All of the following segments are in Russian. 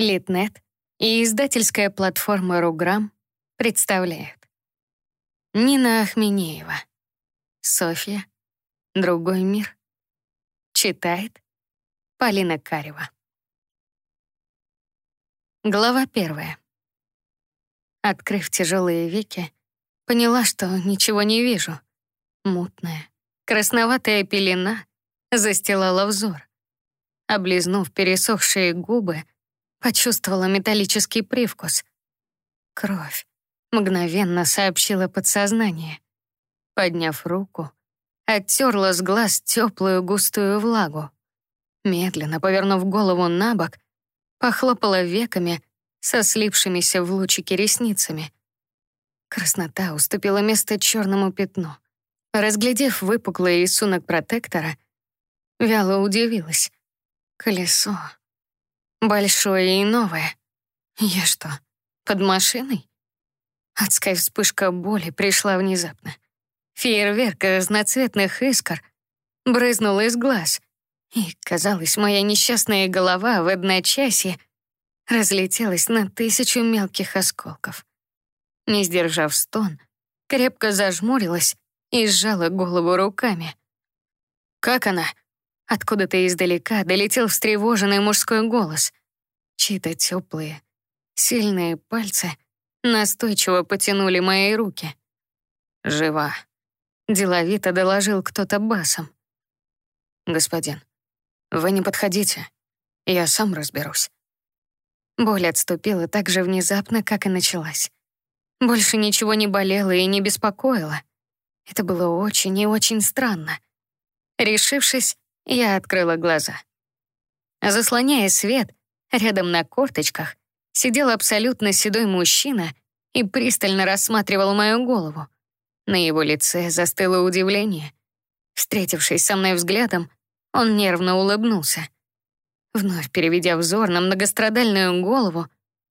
Литнет и издательская платформа «Руграм» представляют. Нина Ахменеева. Софья. Другой мир. Читает Полина Карева. Глава первая. Открыв тяжелые веки, поняла, что ничего не вижу. Мутная, красноватая пелена застилала взор. Облизнув пересохшие губы, почувствовала металлический привкус. Кровь. Мгновенно сообщила подсознание. Подняв руку, оттерла с глаз теплую густую влагу. Медленно повернув голову на бок, похлопала веками со слипшимися в лучике ресницами. Краснота уступила место черному пятну. Разглядев выпуклый рисунок протектора, вяло удивилась. Колесо. Большое и новое. Я что, под машиной? Адская вспышка боли пришла внезапно. Фейерверк разноцветных искр брызнул из глаз, и, казалось, моя несчастная голова в одночасье разлетелась на тысячу мелких осколков. Не сдержав стон, крепко зажмурилась и сжала голову руками. «Как она?» Откуда-то издалека долетел встревоженный мужской голос. Чьи-то теплые, сильные пальцы настойчиво потянули мои руки. «Жива», — деловито доложил кто-то басом. «Господин, вы не подходите, я сам разберусь». Боль отступила так же внезапно, как и началась. Больше ничего не болело и не беспокоило. Это было очень и очень странно. Решившись, я открыла глаза. Заслоняя свет, рядом на корточках сидел абсолютно седой мужчина и пристально рассматривал мою голову. На его лице застыло удивление. Встретившись со мной взглядом, он нервно улыбнулся. Вновь переведя взор на многострадальную голову,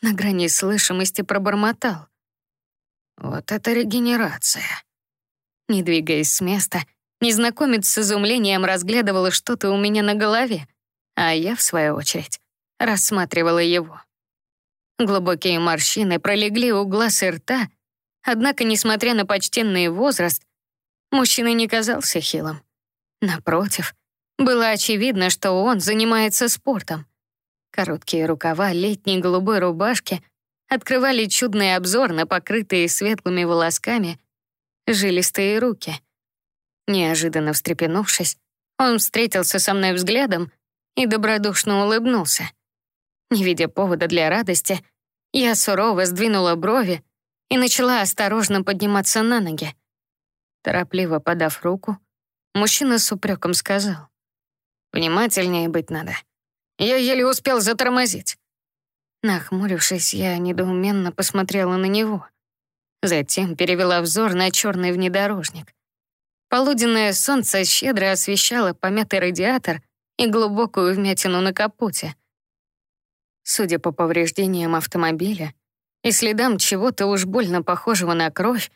на грани слышимости пробормотал. «Вот это регенерация!» Не двигаясь с места, незнакомец с изумлением разглядывал что-то у меня на голове, а я, в свою очередь, рассматривала его. Глубокие морщины пролегли у глаз и рта, однако, несмотря на почтенный возраст, мужчина не казался хилым. Напротив, было очевидно, что он занимается спортом. Короткие рукава летней голубой рубашки открывали чудный обзор на покрытые светлыми волосками жилистые руки. Неожиданно встрепенувшись, он встретился со мной взглядом и добродушно улыбнулся. Не видя повода для радости, я сурово сдвинула брови и начала осторожно подниматься на ноги. Торопливо подав руку, мужчина с упреком сказал. «Внимательнее быть надо. Я еле успел затормозить». Нахмурившись, я недоуменно посмотрела на него. Затем перевела взор на черный внедорожник. Полуденное солнце щедро освещало помятый радиатор и глубокую вмятину на капоте. Судя по повреждениям автомобиля и следам чего-то уж больно похожего на кровь,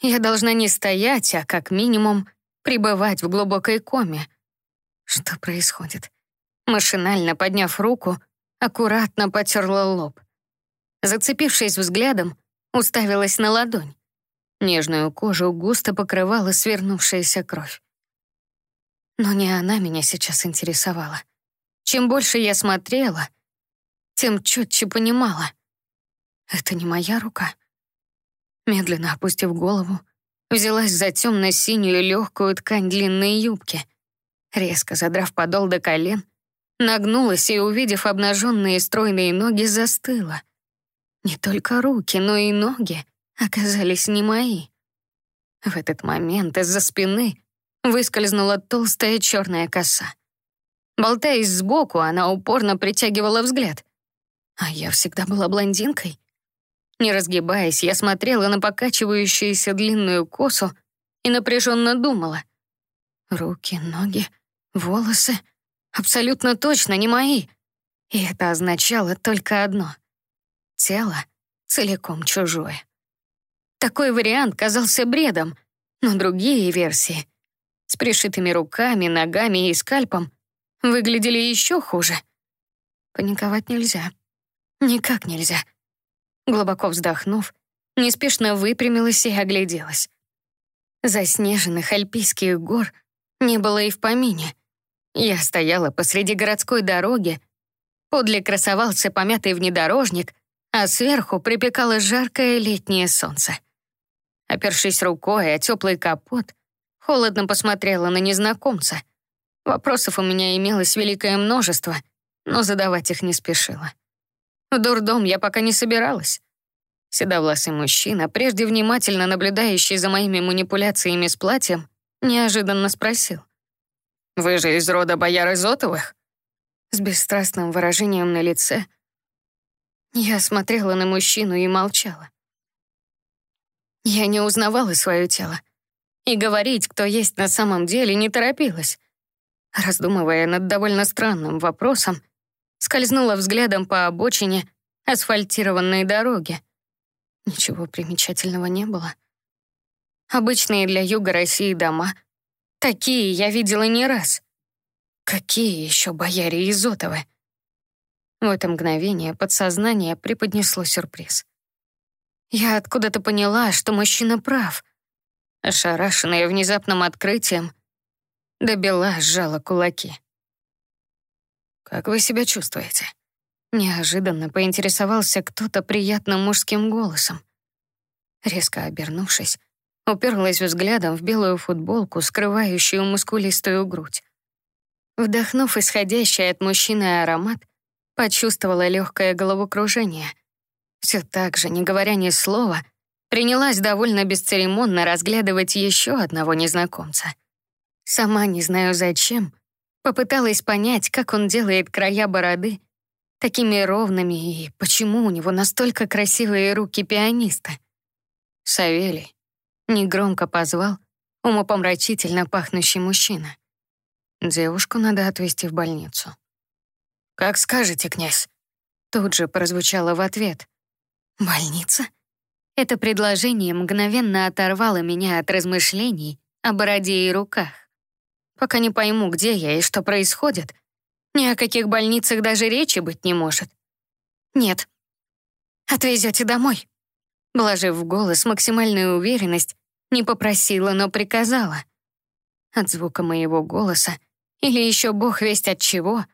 я должна не стоять, а как минимум пребывать в глубокой коме. Что происходит? Машинально подняв руку, аккуратно потерла лоб. Зацепившись взглядом, уставилась на ладонь. Нежную кожу густо покрывала свернувшаяся кровь. Но не она меня сейчас интересовала. Чем больше я смотрела, тем четче понимала. Это не моя рука. Медленно опустив голову, взялась за темно-синюю легкую ткань длинной юбки. Резко задрав подол до колен, нагнулась и, увидев обнаженные стройные ноги, застыла — не только руки, но и ноги оказались не мои. В этот момент из-за спины выскользнула толстая черная коса. Болтаясь сбоку, она упорно притягивала взгляд. А я всегда была блондинкой. Не разгибаясь, я смотрела на покачивающуюся длинную косу и напряженно думала. Руки, ноги, волосы абсолютно точно не мои. И это означало только одно тело целиком чужое. Такой вариант казался бредом, но другие версии с пришитыми руками, ногами и скальпом выглядели еще хуже. Паниковать нельзя. Никак нельзя. Глубоко вздохнув, неспешно выпрямилась и огляделась. Заснеженных альпийских гор не было и в помине. Я стояла посреди городской дороги, подле красовался помятый внедорожник, а сверху припекало жаркое летнее солнце. Опершись рукой о теплый капот, холодно посмотрела на незнакомца. Вопросов у меня имелось великое множество, но задавать их не спешила. В дурдом я пока не собиралась. Седовласый мужчина, прежде внимательно наблюдающий за моими манипуляциями с платьем, неожиданно спросил. «Вы же из рода бояр Изотовых?» С бесстрастным выражением на лице я смотрела на мужчину и молчала. Я не узнавала свое тело. И говорить, кто есть на самом деле, не торопилась. Раздумывая над довольно странным вопросом, скользнула взглядом по обочине асфальтированной дороги. Ничего примечательного не было. Обычные для юга России дома. Такие я видела не раз. Какие еще бояре Изотовы? В это мгновение подсознание преподнесло сюрприз. Я откуда-то поняла, что мужчина прав. Ошарашенная внезапным открытием, добила сжала кулаки. «Как вы себя чувствуете?» Неожиданно поинтересовался кто-то приятным мужским голосом. Резко обернувшись, уперлась взглядом в белую футболку, скрывающую мускулистую грудь. Вдохнув исходящий от мужчины аромат, почувствовала легкое головокружение. Все так же, не говоря ни слова, принялась довольно бесцеремонно разглядывать еще одного незнакомца. Сама не знаю зачем, попыталась понять, как он делает края бороды такими ровными и почему у него настолько красивые руки пианиста. Савелий негромко позвал умопомрачительно пахнущий мужчина. Девушку надо отвезти в больницу. «Как скажете, князь?» Тут же прозвучало в ответ. «Больница?» Это предложение мгновенно оторвало меня от размышлений о бороде и руках. Пока не пойму, где я и что происходит, ни о каких больницах даже речи быть не может. Нет. Отвезете домой. Вложив в голос максимальную уверенность, не попросила, но приказала. От звука моего голоса, или еще бог весть от чего,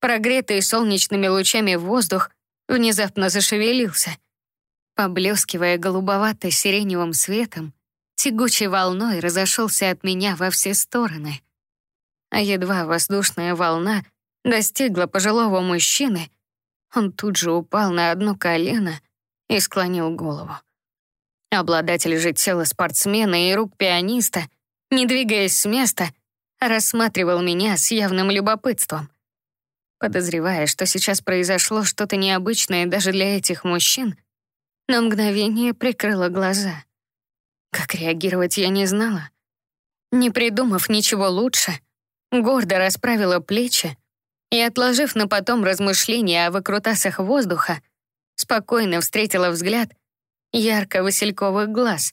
прогретый солнечными лучами воздух внезапно зашевелился. Поблескивая голубовато-сиреневым светом, тягучей волной разошелся от меня во все стороны. А едва воздушная волна достигла пожилого мужчины, он тут же упал на одно колено и склонил голову. Обладатель же тела спортсмена и рук пианиста, не двигаясь с места, рассматривал меня с явным любопытством. Подозревая, что сейчас произошло что-то необычное даже для этих мужчин, на мгновение прикрыла глаза. Как реагировать я не знала. Не придумав ничего лучше, гордо расправила плечи и, отложив на потом размышления о выкрутасах воздуха, спокойно встретила взгляд ярко-васильковых глаз.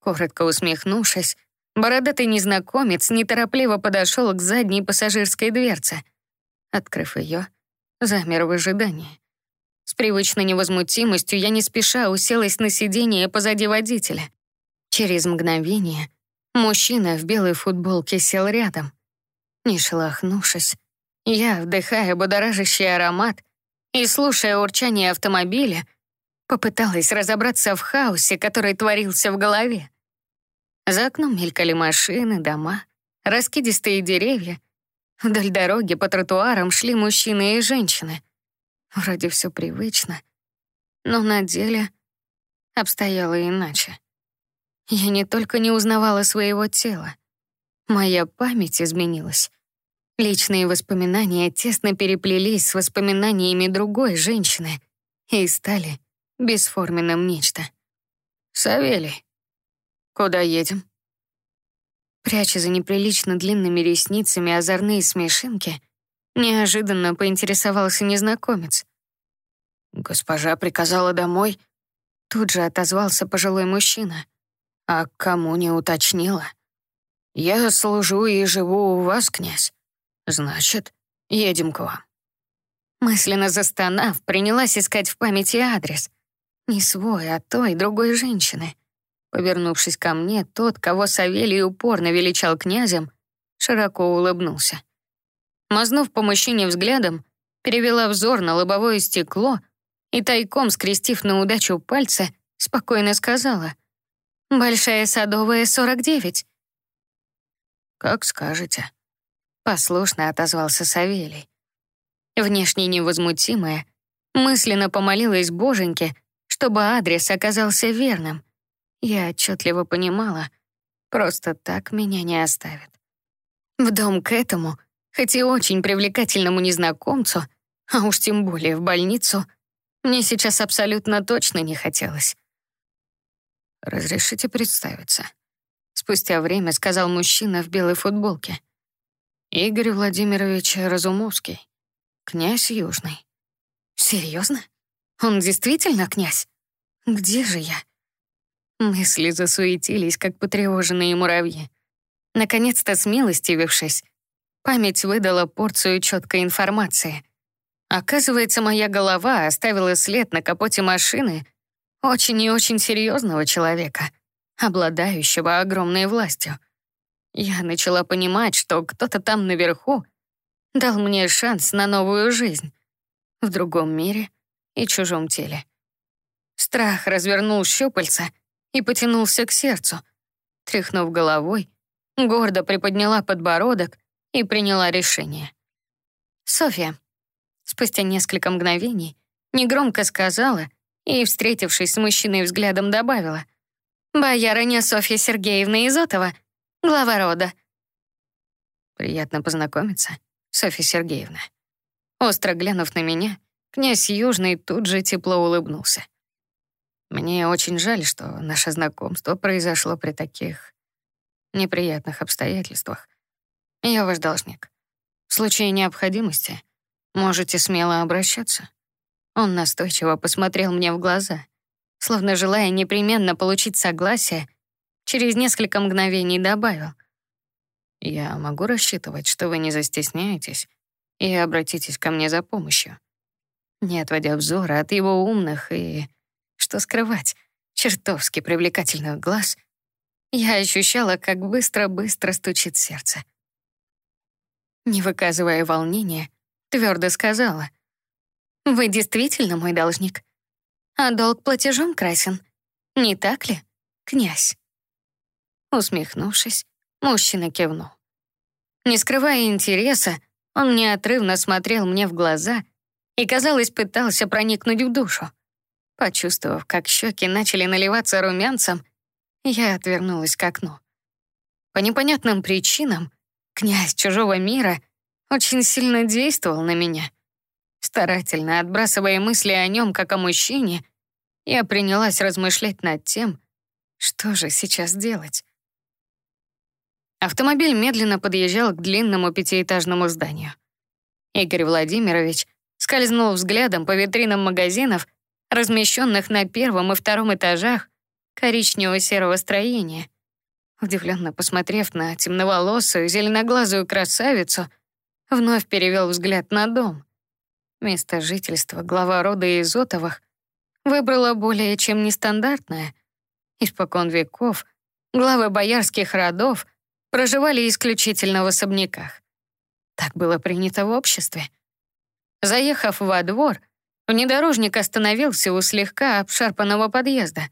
Коротко усмехнувшись, бородатый незнакомец неторопливо подошел к задней пассажирской дверце. Открыв ее, замер в ожидании. С привычной невозмутимостью я не спеша уселась на сиденье позади водителя. Через мгновение мужчина в белой футболке сел рядом. Не шелохнувшись, я, вдыхая будоражащий аромат и слушая урчание автомобиля, попыталась разобраться в хаосе, который творился в голове. За окном мелькали машины, дома, раскидистые деревья. Вдоль дороги по тротуарам шли мужчины и женщины. Вроде все привычно, но на деле обстояло иначе. Я не только не узнавала своего тела, моя память изменилась. Личные воспоминания тесно переплелись с воспоминаниями другой женщины и стали бесформенным нечто. «Савелий, куда едем?» Пряча за неприлично длинными ресницами озорные смешинки, неожиданно поинтересовался незнакомец. «Госпожа приказала домой?» Тут же отозвался пожилой мужчина. «А кому не уточнила?» «Я служу и живу у вас, князь. Значит, едем к вам. Мысленно застонав, принялась искать в памяти адрес. Не свой, а той, другой женщины. Повернувшись ко мне, тот, кого Савелий упорно величал князем, широко улыбнулся. Мазнув по мужчине взглядом, перевела взор на лобовое стекло и, тайком скрестив на удачу пальцы, спокойно сказала «Большая садовая, 49». «Как скажете», — послушно отозвался Савелий. Внешне невозмутимая, мысленно помолилась боженьке, чтобы адрес оказался верным. Я отчетливо понимала, просто так меня не оставят. В дом к этому, хоть и очень привлекательному незнакомцу, а уж тем более в больницу, мне сейчас абсолютно точно не хотелось. «Разрешите представиться?» Спустя время сказал мужчина в белой футболке. «Игорь Владимирович Разумовский, князь Южный». «Серьезно? Он действительно князь? Где же я?» Мысли засуетились, как потревоженные муравьи. Наконец-то смилостивившись, память выдала порцию четкой информации. Оказывается, моя голова оставила след на капоте машины очень и очень серьезного человека, обладающего огромной властью. Я начала понимать, что кто-то там наверху дал мне шанс на новую жизнь в другом мире и чужом теле. Страх развернул щупальца и потянулся к сердцу. Тряхнув головой, гордо приподняла подбородок и приняла решение. «Софья». Спустя несколько мгновений негромко сказала и, встретившись с мужчиной взглядом, добавила. «Боярыня Софья Сергеевна Изотова, глава рода». «Приятно познакомиться, Софья Сергеевна». Остро глянув на меня, князь Южный тут же тепло улыбнулся. Мне очень жаль, что наше знакомство произошло при таких неприятных обстоятельствах. Я ваш должник. В случае необходимости можете смело обращаться. Он настойчиво посмотрел мне в глаза, словно желая непременно получить согласие, через несколько мгновений добавил. «Я могу рассчитывать, что вы не застесняетесь и обратитесь ко мне за помощью». Не отводя взора от его умных и что скрывать, чертовски привлекательных глаз, я ощущала, как быстро-быстро стучит сердце. Не выказывая волнения, твердо сказала, «Вы действительно мой должник, а долг платежом красен, не так ли, князь?» Усмехнувшись, мужчина кивнул. Не скрывая интереса, он неотрывно смотрел мне в глаза и, казалось, пытался проникнуть в душу. Почувствовав, как щеки начали наливаться румянцем, я отвернулась к окну. По непонятным причинам князь чужого мира очень сильно действовал на меня. Старательно отбрасывая мысли о нем как о мужчине, я принялась размышлять над тем, что же сейчас делать. Автомобиль медленно подъезжал к длинному пятиэтажному зданию. Игорь Владимирович скользнул взглядом по витринам магазинов размещенных на первом и втором этажах коричнево-серого строения. Удивленно посмотрев на темноволосую, зеленоглазую красавицу, вновь перевел взгляд на дом. Место жительства глава рода Изотовых выбрала более чем нестандартное. Испокон веков главы боярских родов проживали исключительно в особняках. Так было принято в обществе. Заехав во двор, Внедорожник остановился у слегка обшарпанного подъезда.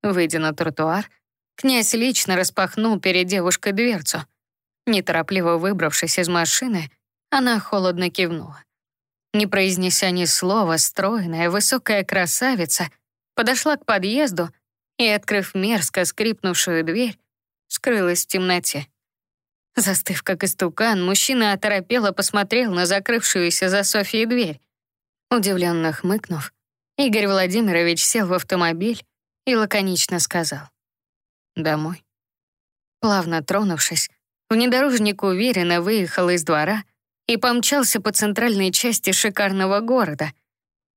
Выйдя на тротуар, князь лично распахнул перед девушкой дверцу. Неторопливо выбравшись из машины, она холодно кивнула. Не произнеся ни слова, стройная, высокая красавица подошла к подъезду и, открыв мерзко скрипнувшую дверь, скрылась в темноте. Застыв как истукан, мужчина оторопело посмотрел на закрывшуюся за Софией дверь. Удивленно хмыкнув, Игорь Владимирович сел в автомобиль и лаконично сказал «Домой». Плавно тронувшись, внедорожник уверенно выехал из двора и помчался по центральной части шикарного города.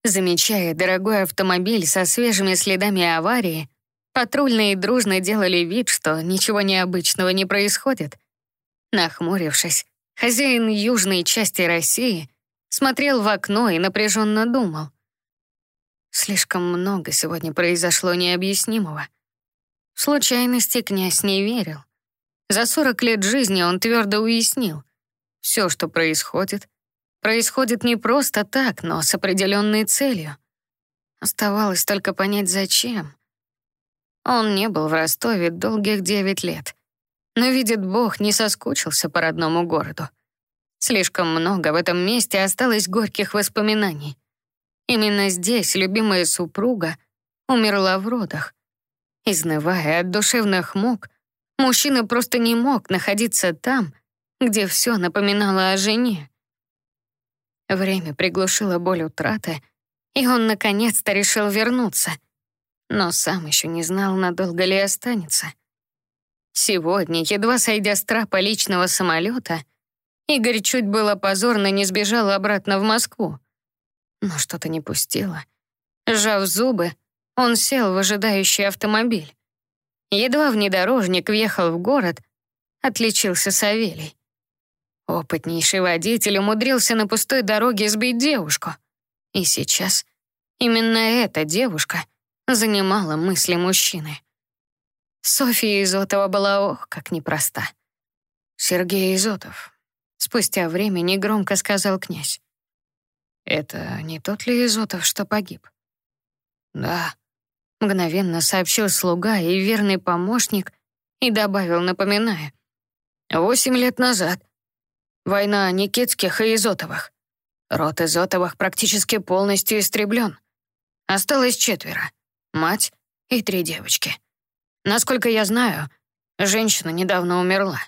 Замечая дорогой автомобиль со свежими следами аварии, патрульные дружно делали вид, что ничего необычного не происходит. Нахмурившись, хозяин южной части России смотрел в окно и напряженно думал. Слишком много сегодня произошло необъяснимого. Случайности князь не верил. За 40 лет жизни он твердо уяснил. Все, что происходит, происходит не просто так, но с определенной целью. Оставалось только понять, зачем. Он не был в Ростове долгих девять лет. Но, видит Бог, не соскучился по родному городу. Слишком много в этом месте осталось горьких воспоминаний. Именно здесь любимая супруга умерла в родах. Изнывая от душевных мук, мужчина просто не мог находиться там, где все напоминало о жене. Время приглушило боль утраты, и он наконец-то решил вернуться, но сам еще не знал, надолго ли останется. Сегодня, едва сойдя с трапа личного самолета, Игорь чуть было позорно не сбежал обратно в Москву но что-то не пустило. Сжав зубы, он сел в ожидающий автомобиль. Едва внедорожник въехал в город, отличился Савелий. Опытнейший водитель умудрился на пустой дороге сбить девушку. И сейчас именно эта девушка занимала мысли мужчины. Софья Изотова была ох, как непроста. «Сергей Изотов», — спустя время негромко сказал князь. Это не тот ли Изотов, что погиб? Да, мгновенно сообщил слуга и верный помощник и добавил, напоминая. Восемь лет назад. Война Никитских и Изотовых. Род Изотовых практически полностью истреблен. Осталось четверо. Мать и три девочки. Насколько я знаю, женщина недавно умерла.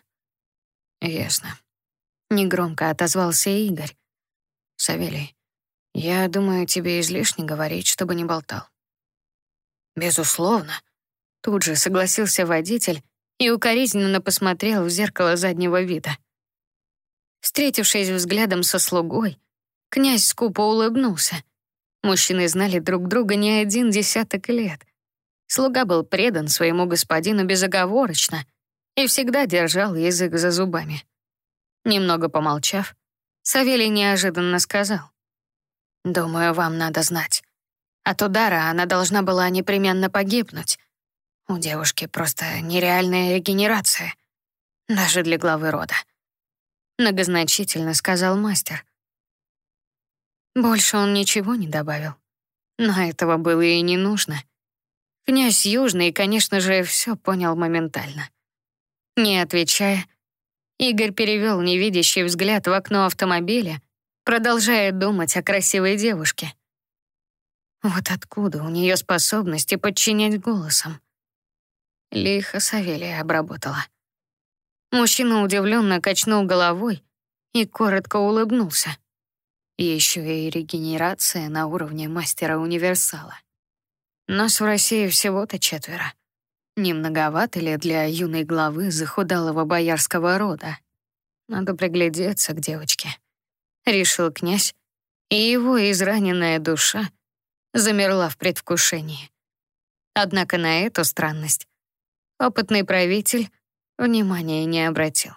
Ясно. Негромко отозвался Игорь. Савелий, я думаю, тебе излишне говорить, чтобы не болтал. Безусловно. Тут же согласился водитель и укоризненно посмотрел в зеркало заднего вида. Встретившись взглядом со слугой, князь скупо улыбнулся. Мужчины знали друг друга не один десяток лет. Слуга был предан своему господину безоговорочно и всегда держал язык за зубами. Немного помолчав, Савелий неожиданно сказал. Думаю, вам надо знать. От удара она должна была непременно погибнуть. У девушки просто нереальная регенерация. Даже для главы рода. Многозначительно сказал мастер. Больше он ничего не добавил. Но этого было и не нужно. Князь Южный, конечно же, все понял моментально. Не отвечая, Игорь перевел невидящий взгляд в окно автомобиля продолжая думать о красивой девушке. Вот откуда у нее способности подчинять голосом. Лихо Савелия обработала. Мужчина удивленно качнул головой и коротко улыбнулся. Еще и регенерация на уровне мастера-универсала. Нас в России всего-то четверо. Не многовато ли для юной главы захудалого боярского рода? Надо приглядеться к девочке решил князь, и его израненная душа замерла в предвкушении. Однако на эту странность опытный правитель внимания не обратил.